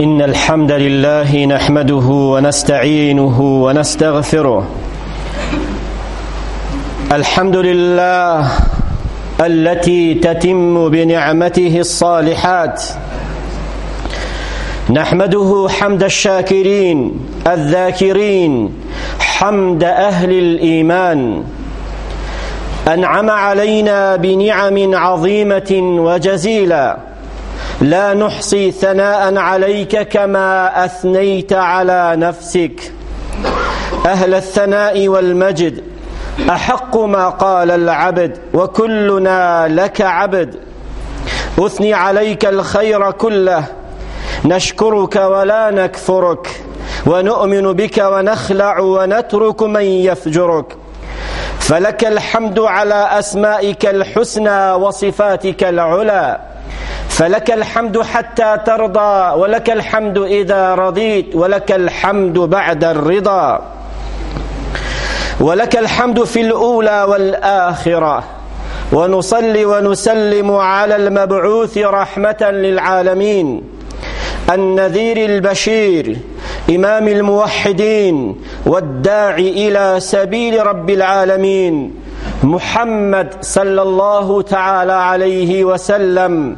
إن الحمد لله نحمده ونستعينه ونستغفره الحمد لله التي تتم بنعمته الصالحات نحمده حمد الشاكرين الذاكرين حمد أهل الإيمان أنعم علينا بنعم عظيمة وجزيلة لا نحصي ثناء عليك كما أثنيت على نفسك أهل الثناء والمجد أحق ما قال العبد وكلنا لك عبد أثني عليك الخير كله نشكرك ولا نكفرك ونؤمن بك ونخلع ونترك من يفجرك فلك الحمد على أسمائك الحسنى وصفاتك العلى فلك الحمد حتى ترضى ولك الحمد إذا رضيت ولك الحمد بعد الرضا ولك الحمد في الأولى والآخرة ونصلي ونسلم على المبعوث رحمة للعالمين النذير البشير إمام الموحدين والداعي إلى سبيل رب العالمين محمد صلى الله تعالى عليه وسلم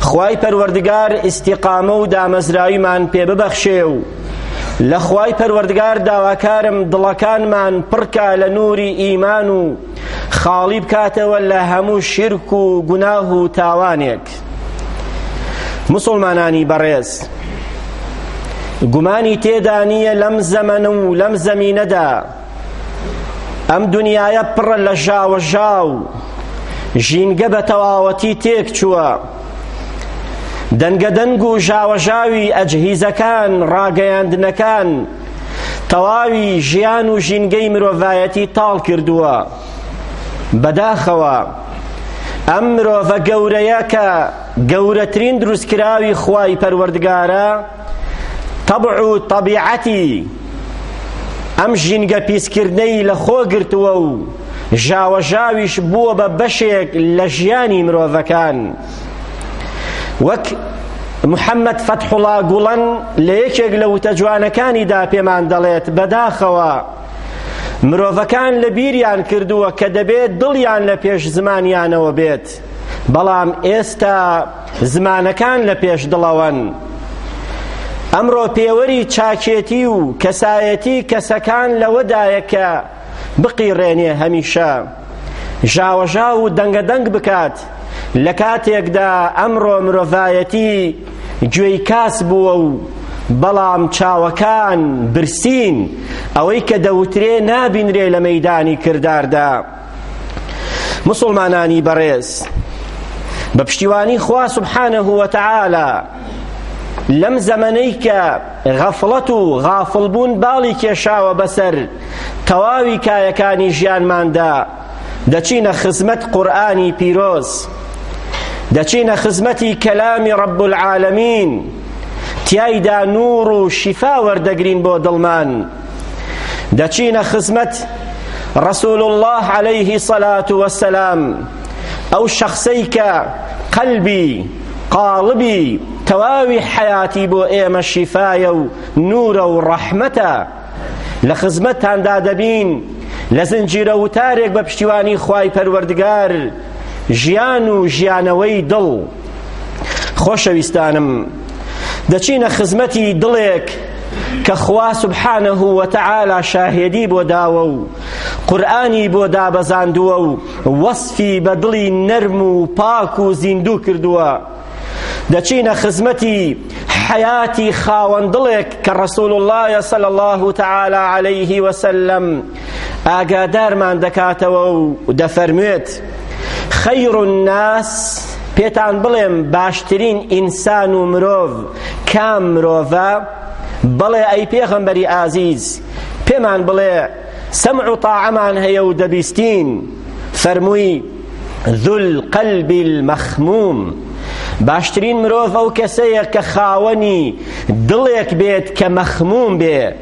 خوای پەروەردگار ئیستیقامە و دامەزراویمان پێ ببەخشێ و لە خوای پەروەردگار داواکارم دڵەکانمان پڕکا لە نووری ئیمان و خاڵی بکاتەوە لە هەموو شیرک و گوناه و تاوانێک مسلمانانی بەڕێز گومانی تێدا نییە لەم زەمەن و لەم زەمینەدا ئەم دنیایە پڕە لە ژاوە ژاو ژینگە بە تەواوەتی تێک چووە دەنگە دەنگ و ژاوە ژاوی ئەجهیزەکان ڕاگەیاندنەکان تەواوی ژیان و ژینگەی مرۆڤایەتی تاڵ کردووە بەداخەوە ئەم مرۆڤە گەورەیە کە گەورەترین دروستکراوی خوای پەروەردگارە تەبع و تەبیعەتی ئەم ژینگە پیسکردنەی لە خۆ گرتووە و ژاوەژاویش بووە بە بەشێک لە ژیانی مرۆڤەکان وەک محەممەد فەتحوڵا گوڵەن لە یەکێک لە وتە جوانەکانیدا پێمان دەڵێت بەداخەوە مرۆڤەکان لە بیریان کردووە کە دەبێت دڵیان لە پێش زمانیانەوە بێت بەڵام ئێستا زمانەکان لە پێش دڵەوەن ئەمڕۆ پێوەری چاکێتی و کەسایەتی کەسەکان لەوەدایە کە بقیڕێنێ هەمیشە ژاوەژاو و دەنگەدەنگ بکات لە کاتێکدا ئەمڕۆ مرۆڤایەتی گوێی کاس بووە و بەڵام چاوەکان برسین ئەوەی کە دەوترێ نابینرێ لە مەدانی کرداردا مسوڵمانانی بەڕێز بە پشتیوانی خوا سبحانه وتعالى لەم زەمەنەی کە غەفڵەت و غافڵبوون باڵی کێشاوە بەسەر تەواوی کایەکانی ژیانماندا دەچینە خزمەت قورئانی پیرۆز دەچینە خزمەتی کەلامی ڕب العالمین تیایدا نور و شیفا وەردەگرین بۆ دڵمان دەچینە خزمەت رسول الله عليه صلاة والسلام ئەو شخصەی کە قەلبی قاڵبی تەواوی حیاتی بۆ ئێمە شیفایە و نورە و ڕەحمەتە لە خزمەتتاندا دەبین لە زنجیرە وتارێک بە پشتیوانی خوای پەروەردگار ژیان و ژیانەوەی دڵ خۆشەویستانم دەچینە خزمەتی دڵێک کە خوا سبحانه وتعالی شاهێدی بۆ داوە و قورئانی بۆ دابەزاندووە و وەسفی بە دڵی نەرم و پاک و زیندوو کردووە دەچینە خزمەتی حیاتی خاوەن دڵێک کە ڕسول اللهە صلى الله تعالى عليه وسلم ئاگادارمان دەکاتەوە و دەفەرموێت خیر الناس پێتان بڵێم باشترین ئینسان و مرۆڤ کام مرۆڤە بەڵێ ئەی پێغەمبەری ئازیز پێمان بڵێ سمع و طاعەمان هەیە و دەبیستین فەرمووی ذو القلب المخموم باشترین مرۆڤ ئەو کەسەیە کە خاوەنی دڵێک بێت کە مەخموم بێ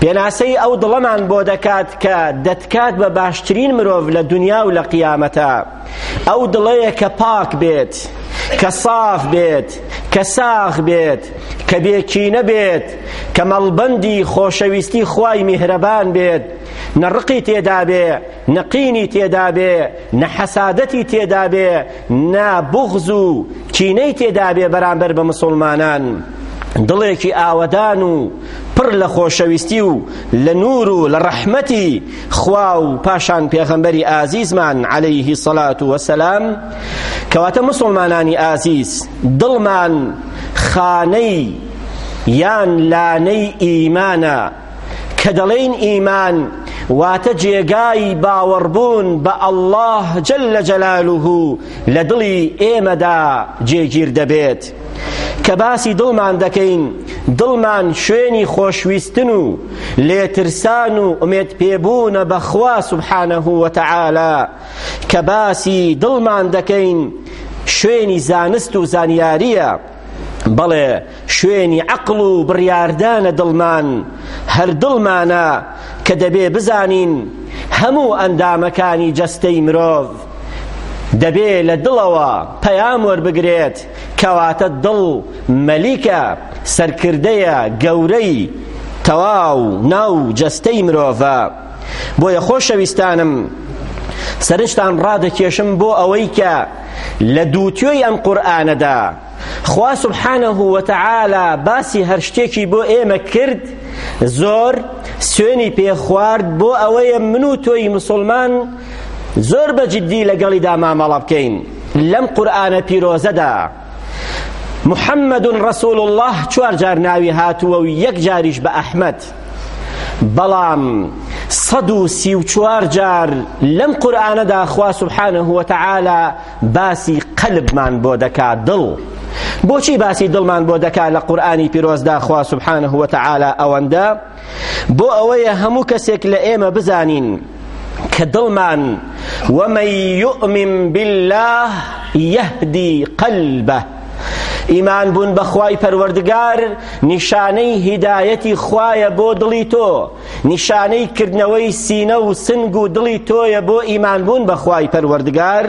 پێناسەی ئەو دڵەمان بۆ دەکات کە دەتکات بە باشترین مرۆڤ لە دنیا و لە قیامەتە ئەو دڵەیە کە پاک بێت کە صاف بێت کە ساغ بێت کە بێکینە بێت کە مەڵبەندی خۆشەویستی خوای میهرەبان بێت نەڕقی تێدا بێ نە قینی تێدابێ نە حەسادەتی تێدابێ نە بوغز و کینەی تێدابێ بەرامبەر بە مسوڵمانان دڵێکی ئاوەدان و پڕ لە خۆشەویستی و لە نور و لە ڕەحمەتی خوا و پاشان پێغەمبەری ئازیزمان عەلەیه سەلات وەسەلام کەواتە مسلمانانی ئازیز دڵمان خانەی یان لانەی ئیمانە کە دەڵێین ئیمان واتە جێگای باوەڕبوون بە ئەڵڵا جل جەلالوه لە دڵی ئێمەدا جێگیر دەبێت کە باسی دڵمان دەکەین دڵمان شوێنی خۆشویستن و لێترسان و ئومێد پێبوونە بەخوا سبحانەه وتعالی کە باسی دڵمان دەکەین شوێنی زانست و زانیاریە بەڵێ شوێنی عەقڵ و بڕیاردانە دڵمان هەر دڵمانە کە دەبێ بزانین هەموو ئەندامەکانی جەستەی مرۆڤ دەبێ لە دڵەوە پەیام وەربگرێت کەواتە دڵ مەلیکە سەرکردەیە گەورەی تەواو ناو جەستەی مرۆڤە بۆیە خۆشەویستانم سەرنجتان ڕادەکێشم بۆ ئەوەی کە لە دووتیۆی ئەم قورئانەدا خوا سبحانه وتعالى باسی هەر شتێکی بۆ ئێمە کرد زۆر سوێنی پێخوارد بۆ ئەوەیە من و تۆی مسلمان زۆر بە جدی لەگەڵیدا مامەڵە بکەین لەم قورئانە پیرۆزەدا محمد رسول الله چوار جار ناوی هاتووە و یەک جاریش بە ئەحمد بەڵام سەد و سی و چوار جار لەم قورآانەدا خوا سبحانە هوتەعالا باسی قەلبمان بۆ دەکا دڵ بۆچی باسی دڵمان بۆ دەکا لە قورآانی پیرۆزدا خوا سبحانە هوتەعالا ئەوەندە بۆ ئەوەیە هەموو کەسێک لە ئێمە بزانین کە دڵمان ومن يؤمن بالله يهدي قلبه ئیمان بوون بە خوای پەروەردگار نیشانەی هیدایەتی خوایە بۆ دڵی تۆ نیشانەی کردنەوەی سینە و سنگ و دڵی تۆیە بۆ ئیمان بوون بە خوای پەروەردگار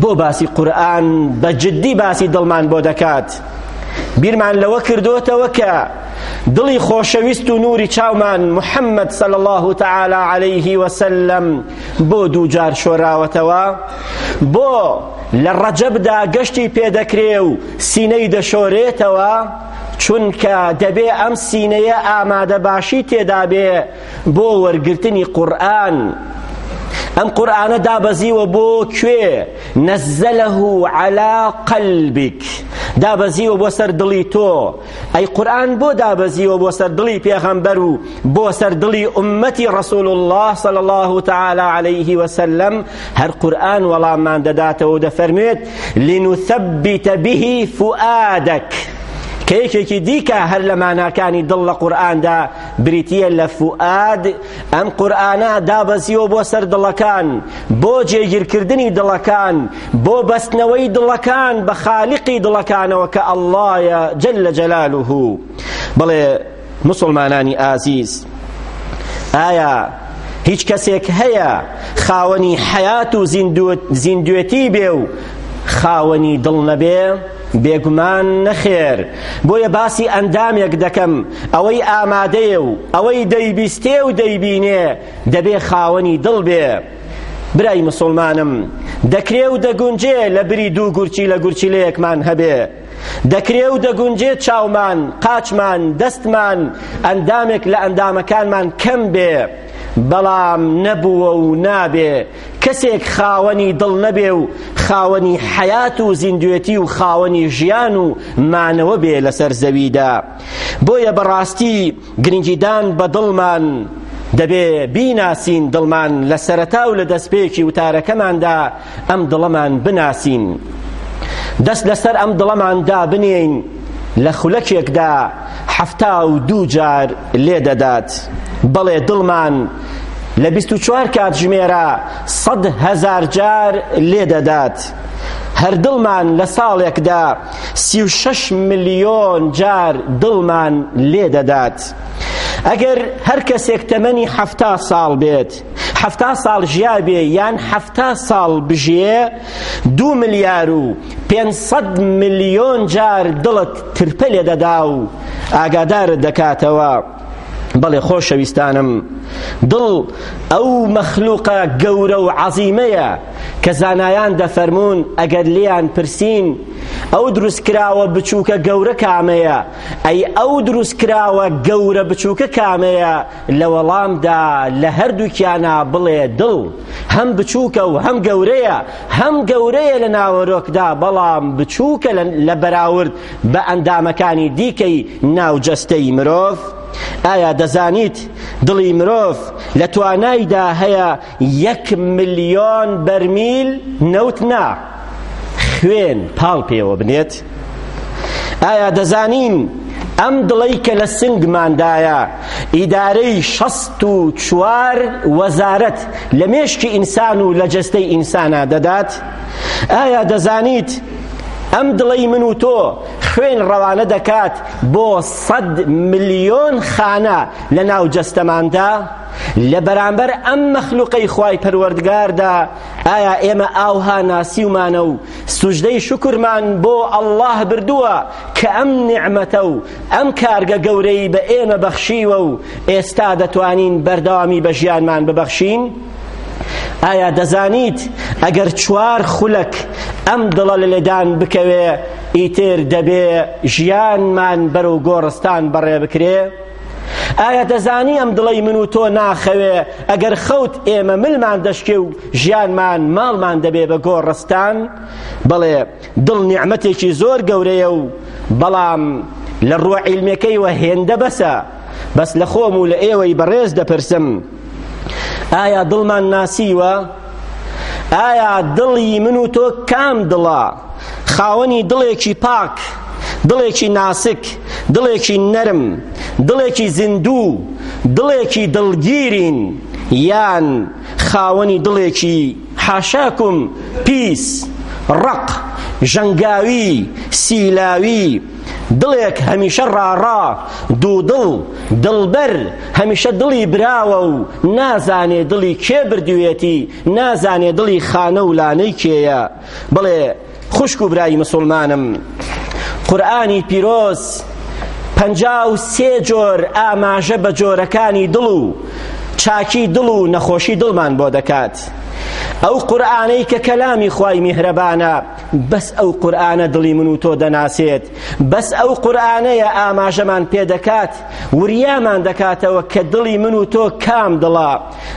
بۆ باسی قورآن بە جددی باسی دڵمان بۆ دەکات بیرمان لەوە کردوتەوە کە دڵی خۆشەویست و نوری چاومان محەممەد سەل الله تعالی عليه وسلم بۆ دووجار شۆراوەتەوە بۆ لە ڕەجەبدا گەشتی پێدەکرێ و سینەی دەشۆرێتەوە چونکە دەبێ ئەم سینەیە ئامادە باشی تێدابێ بۆ وەرگرتنی قورآن ئەم قورآانە دابەزیوە بۆ کوێ نەزەلەه على قلبك دابەزیوە بۆ سەر دڵی تۆ ئەی قورئان بۆ دابەزیوە بۆ سەر دڵی پێغەمبەر و بۆ سەر دڵی ئوممەتی ڕەسول الله صلی الله تعالی علیه وسلم هەر قورئان وەڵاممان دەداتەوە و دەفەرموێت لنثبت به فؤادك کە یەکێکی دیکە هەر لە ماناکانی دڵ لە قورئاندا بریتیە لە فوئاد ئەم قورئانە دابەزیوە بۆ سەر دڵەکان بۆ جێگیرکردنی دڵەکان بۆ بەستنەوەی دڵەکان بە خالقی دڵەکانەوە کە ئەڵڵایە جل جلاله بڵێ مسلمانانی ئازیز ئایا هیچ کەسێک هەیە خاوەنی حەیات و زیندوێتی بێ و خاوەنی دڵ نەبێ بێگومان نەخێر بۆیە باسی ئەندامێک دەکەم ئەوەی ئامادەیە و ئەوەی دەیبیستێ و دەیبینێ دەبێ خاوەنی دڵ بێ برای مسلمانم دەکرێ و دەگونجێ لە بری دوو گورچی لە گورچیلەیەکمان هەبێ دەکرێ و دەگونجێ چاومان قاچمان دەستمان ئەندامێک لە ئەندامەکانمان کەم بێ بەڵام نەبووە و نابێ کەسێک خاوەنی دڵ نەبێ و خاوەنی حەیات و زیندوێتی و خاوەنی ژیان و مانەوە بێ لەسەر زەویدا بۆیە بەڕاستی گرنگیدان بە دڵمان، دەبێ بیناسین دڵمان لە سەرەتا و لە دەستپێکی وتارەکەماندا ئەم دڵەمان بناسین. دەست لەسەر ئەم دڵەمان دابنێین لە خولەکێکدا حەفتا و دوو جار لێدەدات. بەڵێ دڵمان لە بیست و چوار کاتژمێرە سەد هەزار جار لێدەدات. هەر دڵمان لە ساڵێکدا سی و شەش ملیۆن جار دڵمان لێ دەدات ئەگەر هەر کەسێک تەمەنی حەفتا ساڵ بێت حەفتا ساڵ ژیا بێ یان حەفتا ساڵ بژێ دو ملیار و پێنسەد ملیۆن جار دڵت ترپە لێ دەدا و ئاگادارت دەکاتەوە بەڵێ خۆشەویستانم دڵ ئەو مەخلوقە گەورە و عەزیمەیە کە زانایان دەفەرمونون ئەگەر لیان پرسین ئەو دروستکراوە بچووکە گەورە کامەیە ئەی ئەو دروستکراوە گەورە بچووکە کامەیە لە وەڵامدا لە هەردووکیانە بڵێ دڵ هەم بچووکە و هەم گەورەیە هەم گەورەیە لە ناوەرۆکدا بەڵام بچووکە لە بەراورد بە ئەندامەکانی دیکەی ناو جەستەی مرۆڤ؟ ئایا دەزانیت دڵی مرۆڤ لە توانایدا هەیە یەک ملیۆن بەرمیل نەوت نا خوێن پاڵ پێوە بنێت؟ ئایا دەزانین ئەم دڵەی کە لە سنگماندایە ئیدارەی شەست و چوار وەزارەت لە مێشکی ئینسان و لە جەستەی ئینسانا دەدات ئایا دەزانیت ئەم دڵەی من و تۆ خوێن ڕەوانە دەکات بۆ سەد ملیۆن خانە لە ناو جەستەماندا لە بەرامبەر ئەم مەخلوقەی خوای پەروەردگاردا ئایا ئێمە ئاوها ناسیومانە و سوژدەی شکرمان بۆ ئەڵڵاه بردووە کە ئەم نیعمەتە و ئەم کارگە گەورەی بە ئێمە بەخشیوە و ئێستا دەتوانین بەردەوامی بە ژیانمان ببەخشین ئایا دەزانیت ئەگەر چوار خولەک ئەم دڵە لە لێدان بکەوێ ئیتر دەبێ ژیانمان بەرەو گۆڕستان بەڕێ بکرێ ئایا دەزانی ئەم دڵی من و تۆ ناخەوێ ئەگەر خەوت ئێمە ملمان دەشکێ و ژیانمان ماڵمان دەبێ بە گۆڕستان بەڵێ دڵ نیعمەتێکی زۆر گەورەیە و بەڵام لە ڕووە عیلمەکەیوە هێندە بەسە بەس لە خۆم و لە ئێوەی بەڕێز دەپرسم ئایا دڵمان ناسیوە ئایا دڵی من و تۆ کام دڵە خاوەنی دڵێکی پاک دڵێکی ناسک دڵێکی نەرم دڵێکی زیندوو دڵێکی دڵگیرین یان خاوەنی دڵێکی حاشاکم پیس ڕەق ژەنگاوی سیلاوی دڵێک هەمیشە ڕاڕا دوودڵ دڵبەر هەمیشە دڵی براوە و نازانێ دڵی کێ بردوێتی نازانێ دڵی خانە و لانەی کێیە بڵێ خوشک و برای مسلمانم قورئانی پیرۆز پەنجا و سێ جۆر ئاماژە بە جۆرەکانی دڵ و چاکی دڵ و نەخۆشی دڵمان بۆ دەکات ئەو قورآانەی کە کەلامی خی میهرەبانە بەس ئەو قورآانە دڵی من و تۆ دەناسێت بەس ئەو قورآانەیە ئاماژەمان پێ دەکات وریامان دەکاتەوە کە دڵی من و تۆ کام دڵە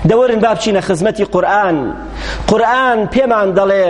دەوەرن با بچینە خزمەتی قورآن قورآن پێمان دەڵێ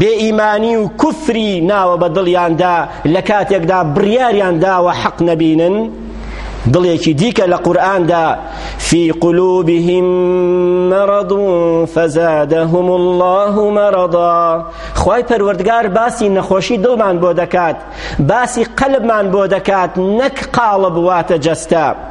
بێ ئیمانی و کوفری ناوە بە دڵیاندا لە کاتێکدا بڕیاریان داوە حەق نەبینن دڵێکی دیکە لە قورئاندا فی قلوبهم مرض فزادهم الله مرضا خوای پەروەردگار باسی نەخۆشی دڵمان بۆ دەکات باسی قەلبمان بۆ دەکات نەک قاڵب واتە جەستە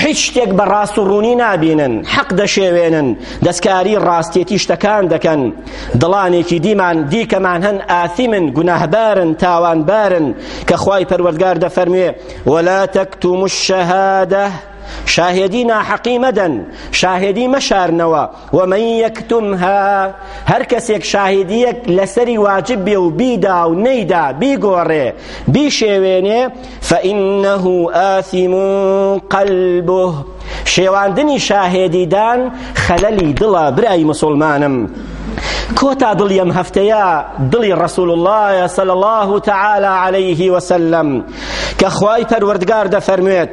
هیچ شتێک بە ڕاست و ڕوونی نابینن حەق دەشێوێنن دەستکاری ڕاستێتی شتەکان دەکەن دڵانێکی دیمان دیکەمان هەن ئاثیمن گوناهبارن تاوانبارن کە خوای پەروەردگار دەفەرموێ ولا تکتموا الشهادە شاهێدی ناحەقی مەدەن شاهێدی مەشارنەوە ومن یکتمها هەر کەسێک شاهدیەک لەسەری واجب بێ و بیدا و نەیدا بیگۆڕێ بیشێوێنێ فإنه آثم قلبه شێواندنی شاهێدیدان خەلەلی دڵە برای مسلمانم کۆتا دڵی ئەم هەفتەیە دڵی ڕسول اللهە سەل الله تعالی عليه وسلم کە خوای پەروەردگار دەفەرموێت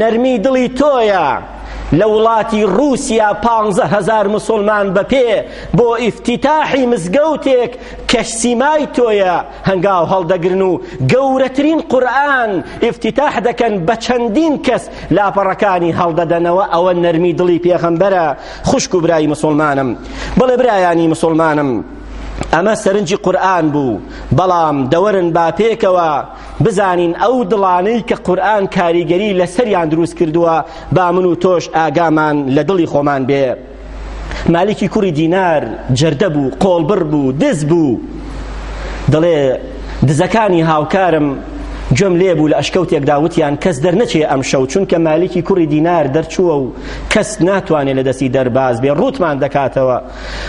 نەرمی دڵی تۆیە لە وڵاتی رووسیا پانزە هەزار مسوڵمان بەپێ بۆ ئیفتیتاحی مزگەوتێک کە سیمای تۆیە هەنگاو هەڵدەگرن و گەورەترین قورئان ئیفتیتاح دەکەن بە چەندین کەس لاپەڕەکانی هەڵدەدەنەوە ئەوە نەرمی دڵی پێغەمبەرە خوشک و برای مسوڵمانم بڵێ برایانی مسوڵمانم ئەمە سەرنجی قورئان بوو بەڵام دەوەرن با پێکەوە بزانین ئەو دڵانەی کە قورآن کاریگەری لەسەریان دروست کردووە با من و تۆش ئاگامان لە دڵی خۆمان بێ مالیکی کوڕی دینار جەردە بوو قۆڵبڕ بوو دز بوو دەڵێ دزەکانی هاوکارم گوێم لێ بوو لە ئەشکەوتێکدا وتیان کەس دەرنەچێ ئەم شەو چونکە مالیکی کوڕی دینار دەرچووە و کەس ناتوانێت لە دەستی دەرباز بێ ڕوتمان دەکاتەوە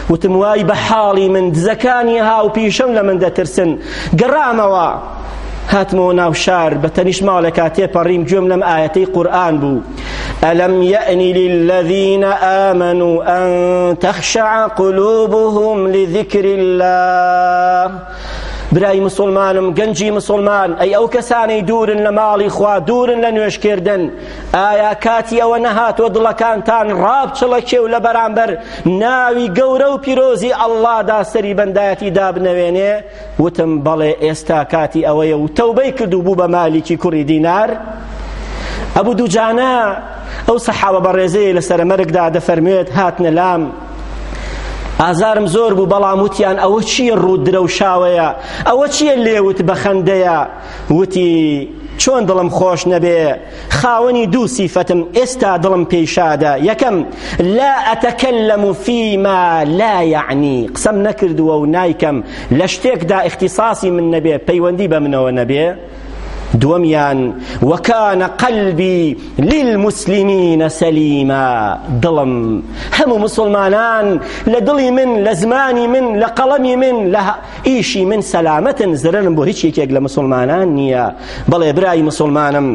وتم وای بە حاڵی من دزەکانی هاوپیشەم لە من دەترسن گەڕامەوە هاتمەوە ناو شار بە تەنیش ماڵێکا تێپەڕیم گوێم لەم ئاەتەی قورآن بوو ئەلم یەنی للذینە ئەمن و ئەن تەخشع قلوبهم لذکر الله برای مسلمانم گەنجی مسلمان ئەی ئەو کەسانەی دوورن لە ماڵی خوا دوورن لە نوێشکردن ئایا کاتی ئەوە نەهاتوە دڵەکانتان ڕابچڵەکێ و لە بەرامبەر ناوی گەورە و پیرۆزی ئەڵڵادا سەری بەندایەتی دابنەوێنێ وتم بەڵێ ئێستا کاتی ئەوەیە و تەوبەی کردو بوو بە مالیکی کوڕی دینار ئەبوو دوجانە ئەو سەحاوە بەڕێزەیە لە سەرمەرگدا دەفەرموێت هاتنە لام ئازارم زۆر بوو بەڵام وتیان ئەوە چییە ڕوو درەوشاوەیە ئەوە چییە لێوت بەخەندەیە وتی چۆن دڵم خۆش نەبێ خاوەنی دوو سیفەتم ئێستا دڵم پێی شادە یەکەم لا ئەتەکەلم فیما لا یعنی قسەم نەکردووە و نایکەم لە شتێکدا اختصاصی من نەبێ پەیوەندی بە منەوە نەبێ دووەمیان وەکانە قەلبی للمسلمینە سەلیمە دڵم هەموو مسلمانان لە دڵی من لە زمانی من لە قەڵەمی من لە ئیشی من سەلامەتن زرەرم بۆ هیچ یەکێک لە مسلمانان نییە بەڵێ برای مسلمانم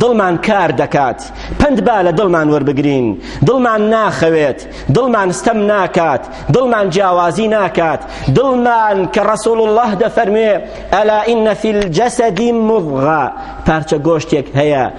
دڵمان کار دەکات پند با لە دڵمان وەربگرین دڵمان ناخەوێت دڵمان ستەم ناکات دڵمان جیاوازی ناکات دڵمان کە ڕسول الله دەفەرموێ ئەلا ئینە فی الجەسەدی مضغە پارچە گۆشتێک هەیە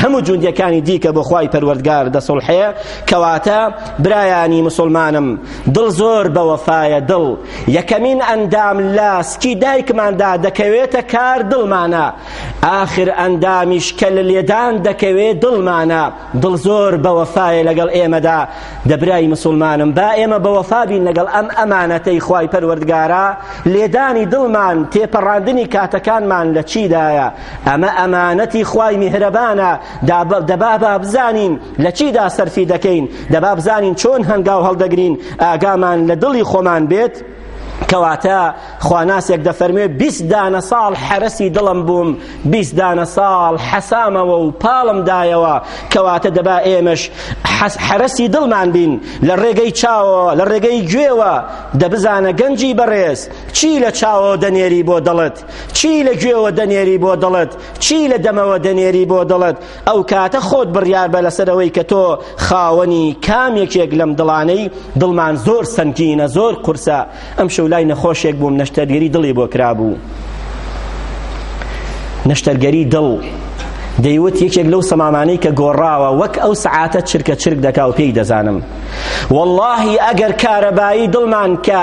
هەموو جوندیەکانی دیکە بۆ خوای پەروەردگار دەسڵحەیە کەواتە برایانی مسلمانم دڵ زۆر بە وەفایە دڵ یەکەمین ئەندام لە سکی دایکماندا دەکەوێتە کار دڵمانە ئاخر ئەندامیش کە لە لێدان دەکەوێت دڵمانە دڵ زۆر بە وەفایە لەگەڵ ئێمەدا دەبرای مسلمانم با ئێمە بە وەفابین لەگەڵ ئەم ئەمانەتەی خوای پەروەردگارە لێدانی دڵمان تێپەڕاندنی کاتەکانمان لە چیدایە ئەمە ئەمانەتی خوای میهرەبانە دەبا با بزانین لە چیدا سەرفی دەکەین دەبا بزانین چۆن هەنگاو هەڵدەگرین ئاگامان لە دڵی خۆمان بێت کەواتە خواناسێک دەفەرموێ بیست دانە ساڵ حەرەسی دڵم بووم بیست دانە ساڵ حەسامەوە و پاڵم دایەوە کەواتە دەبا ئێمەش حەرەسی دڵمان بین لە ڕێگەی چاوە لە ڕێگەی گوێوە دەبزانە گەنجی بەڕێز چی لە چاوە دەنێری بۆ دڵت چی لە گوێوە دەنێری بۆ دڵت چی لە دەمەوە دەنێری بۆ دڵت ئەو کاتە خۆت بڕیار بە لەسەرەوەی کە تۆ خاوەنی کام یەکێک لەم دڵانەی دڵمان زۆر سەنگینە زۆر قورسە ئەم شەو لای نەخۆشێک بووم نەشتەرگەری دڵی بۆ کرابوو نەشتەرگەری دڵ دەیوت یەکێک لەو سەمامانەی کە گۆڕاوە وەک ئەو سعاتە چرکە چرک دەکا و پێی دەزانم واللهی ئەگەر کارەبایی دڵمان کە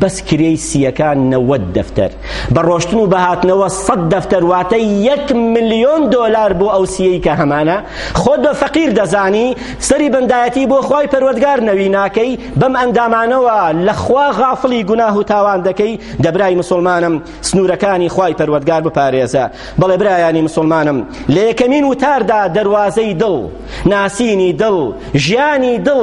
بەس کرێی سییەکان نەوەد دەفتەر بە ڕۆشتن و بەهاتنەوە سەد دەفتەر واتە یەک ملیۆن دۆلار بۆ ئەو سیەی کە هەمانە خۆت بە فەقیر دەزانی سەری بەندایەتی بۆ خوای پەروەردگار نەوی ناکەی بەم ئەندامانەوە لە خوا غافڵی گوناه و تاوان دەکەی دەبرای مسلمانم سنوورەکانی خوای پەروەردگار بپارێزە بەڵێ برایانی مسلمانم لە یەکەمین وتاردا دەواازەی دڵ ناسینی دڵ ژیانی دڵ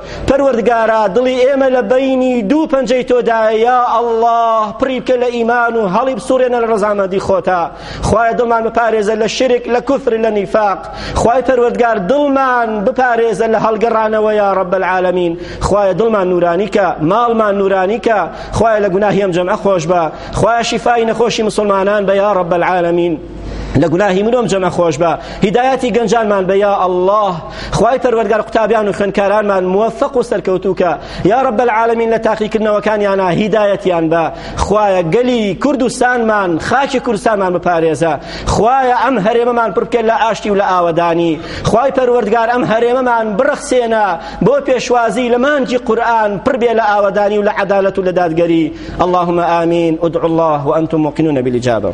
پەروەردگارا دڵی ئێمە لە بەینی دوو پەنجەی تۆدایە یا ئەڵڵا پڕی بکە لە ئیمان و هەڵی بسوڕێنە لە ڕەزامەندی خۆتا خوایە دڵمان بپارێزە لە شرک لە کوفر لە نیفاق خوای پەروەردگار دڵمان بپارێزە لە هەڵگەڕانەوە یا رب العالمین خوایە دڵمان نورانی کە ماڵمان نورانی کە خوایە لە گوناهیم جەمع خۆش بە خوایە شیفای نەخۆشی مسلمانان بە یا رب العالمین لە گوناهی منۆم جەمە خۆش بە هیدایەتی گەنجانمان بە یا ئەلله خوای پەروەرگار قوتابیان و خوێنکارانمان موفق و سەرکەوتوکە یا رب العالمین لە تاقیکردنەوەکانیانە هیدایەتیان بە خوایە گەلی کوردستانمان خاکی کوردستانمان بپارێزە خوایە ئەم هەرێمەمان پڕکە لە ئاشتی و لە ئاوەدانی خوای پەروەردگار ئەم هەرێمەمان بڕخسێنە بۆ پێشوازی لە مانجی قورآن پڕ بێ لە ئاوەدانی و لە عەدالەت و لە دادگەری اللهم آمین ادعوا الله وأنتم موقنون بالإجابة